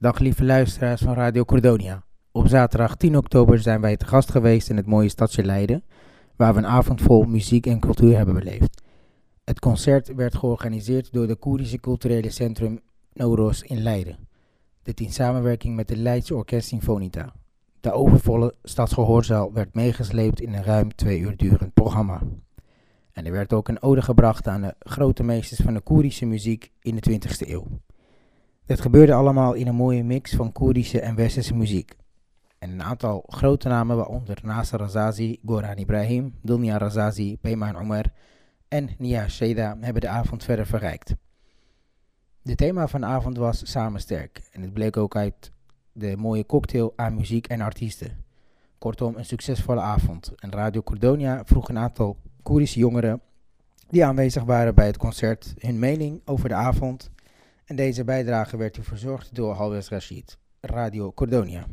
Dag lieve luisteraars van Radio Cordonia. Op zaterdag 10 oktober zijn wij te gast geweest in het mooie stadje Leiden, waar we een avond vol muziek en cultuur hebben beleefd. Het concert werd georganiseerd door de Koerdische Culturele Centrum Noros in Leiden. Dit in samenwerking met de Leidse Orkest Sinfonita. De overvolle stadsgehoorzaal werd meegesleept in een ruim twee uur durend programma. En er werd ook een ode gebracht aan de grote meesters van de Koerdische muziek in de 20e eeuw. Dit gebeurde allemaal in een mooie mix van Koerdische en Westerse muziek. En een aantal grote namen, waaronder Nasser Razazi, Goran Ibrahim, Dunya Razazi, Peyman Omar en Nia Sheda, hebben de avond verder verrijkt. De thema van de avond was Samen Sterk en het bleek ook uit de mooie cocktail aan muziek en artiesten. Kortom, een succesvolle avond. En Radio Cordonia vroeg een aantal Koerdische jongeren die aanwezig waren bij het concert hun mening over de avond. En deze bijdrage werd u verzorgd door Halwes Rashid, Radio Cordonia.